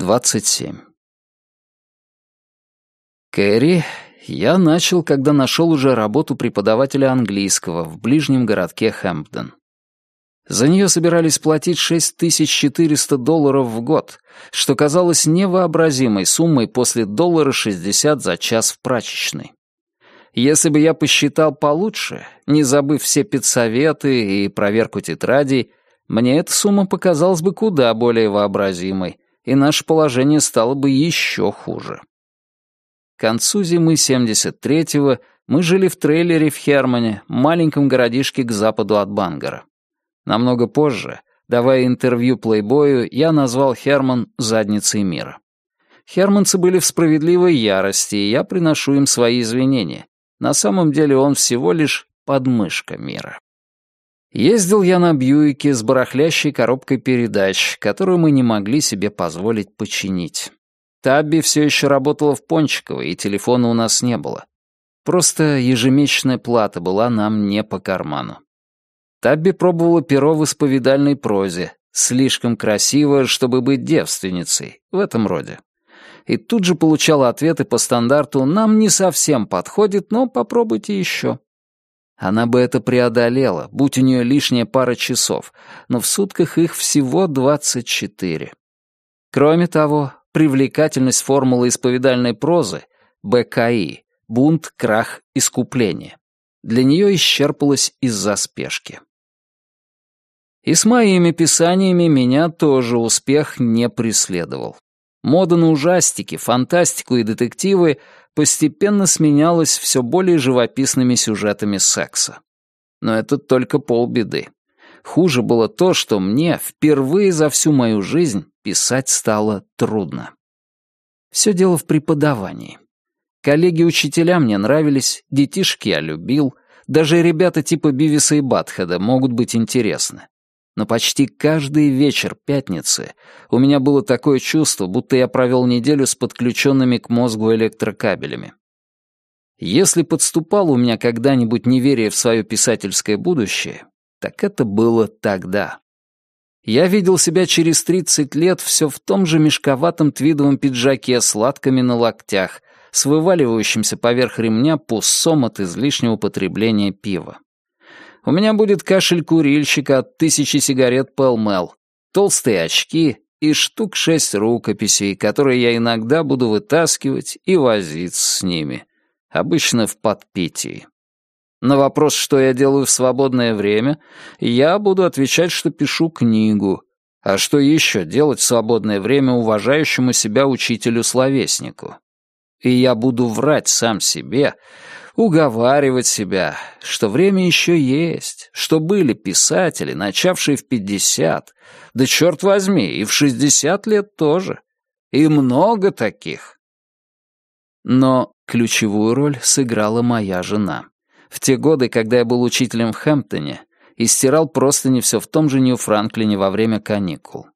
27. Кэрри я начал, когда нашел уже работу преподавателя английского в ближнем городке Хэмпден. За нее собирались платить 6400 долларов в год, что казалось невообразимой суммой после доллара 60 за час в прачечной. Если бы я посчитал получше, не забыв все педсоветы и проверку тетрадей, мне эта сумма показалась бы куда более вообразимой, и наше положение стало бы еще хуже. К концу зимы 73-го мы жили в трейлере в Хермане, маленьком городишке к западу от Бангара. Намного позже, давая интервью плейбою, я назвал Херман «задницей мира». Херманцы были в справедливой ярости, и я приношу им свои извинения. На самом деле он всего лишь подмышка мира. Ездил я на Бьюике с барахлящей коробкой передач, которую мы не могли себе позволить починить. Табби все еще работала в Пончиково, и телефона у нас не было. Просто ежемесячная плата была нам не по карману. Табби пробовала перо в исповедальной прозе, слишком красиво, чтобы быть девственницей, в этом роде. И тут же получала ответы по стандарту «нам не совсем подходит, но попробуйте еще». Она бы это преодолела, будь у нее лишняя пара часов, но в сутках их всего 24. Кроме того, привлекательность формулы исповедальной прозы БКИ — бунт, крах, искупление — для нее исчерпалась из-за спешки. И с моими писаниями меня тоже успех не преследовал. Мода на ужастики, фантастику и детективы постепенно сменялась все более живописными сюжетами секса. Но это только полбеды. Хуже было то, что мне впервые за всю мою жизнь писать стало трудно. Все дело в преподавании. Коллеги-учителя мне нравились, детишки я любил, даже ребята типа Бивиса и Батхеда могут быть интересны но почти каждый вечер пятницы у меня было такое чувство, будто я провел неделю с подключенными к мозгу электрокабелями. Если подступало у меня когда-нибудь неверие в свое писательское будущее, так это было тогда. Я видел себя через 30 лет все в том же мешковатом твидовом пиджаке с латками на локтях, с вываливающимся поверх ремня пуссом от излишнего потребления пива. У меня будет кашель курильщика от тысячи сигарет Пэлмэл, толстые очки и штук шесть рукописей, которые я иногда буду вытаскивать и возиться с ними, обычно в подпитии. На вопрос, что я делаю в свободное время, я буду отвечать, что пишу книгу. А что еще делать в свободное время уважающему себя учителю-словеснику? И я буду врать сам себе, уговаривать себя, что время еще есть, что были писатели, начавшие в пятьдесят, да черт возьми, и в шестьдесят лет тоже. И много таких. Но ключевую роль сыграла моя жена. В те годы, когда я был учителем в Хэмптоне и стирал просто не все в том же Нью-Франклине во время каникул.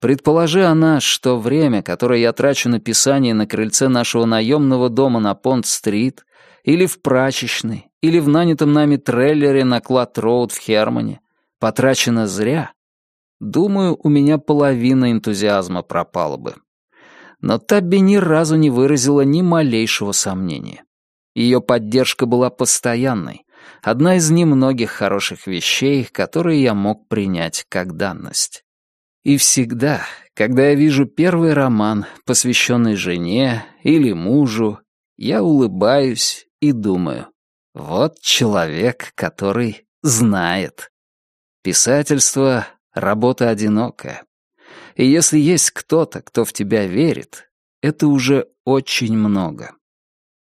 Предположи она, что время, которое я трачу на писание на крыльце нашего наемного дома на Понт-стрит, или в прачечной, или в нанятом нами трейлере на Клад-Роуд в Хермане, потрачено зря, думаю, у меня половина энтузиазма пропала бы. Но Табби ни разу не выразила ни малейшего сомнения. Ее поддержка была постоянной, одна из немногих хороших вещей, которые я мог принять как данность. И всегда, когда я вижу первый роман, посвященный жене или мужу, я улыбаюсь и думаю, вот человек, который знает. Писательство — работа одинокая. И если есть кто-то, кто в тебя верит, это уже очень много.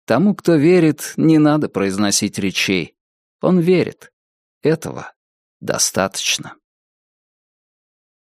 Тому, кто верит, не надо произносить речей. Он верит. Этого достаточно.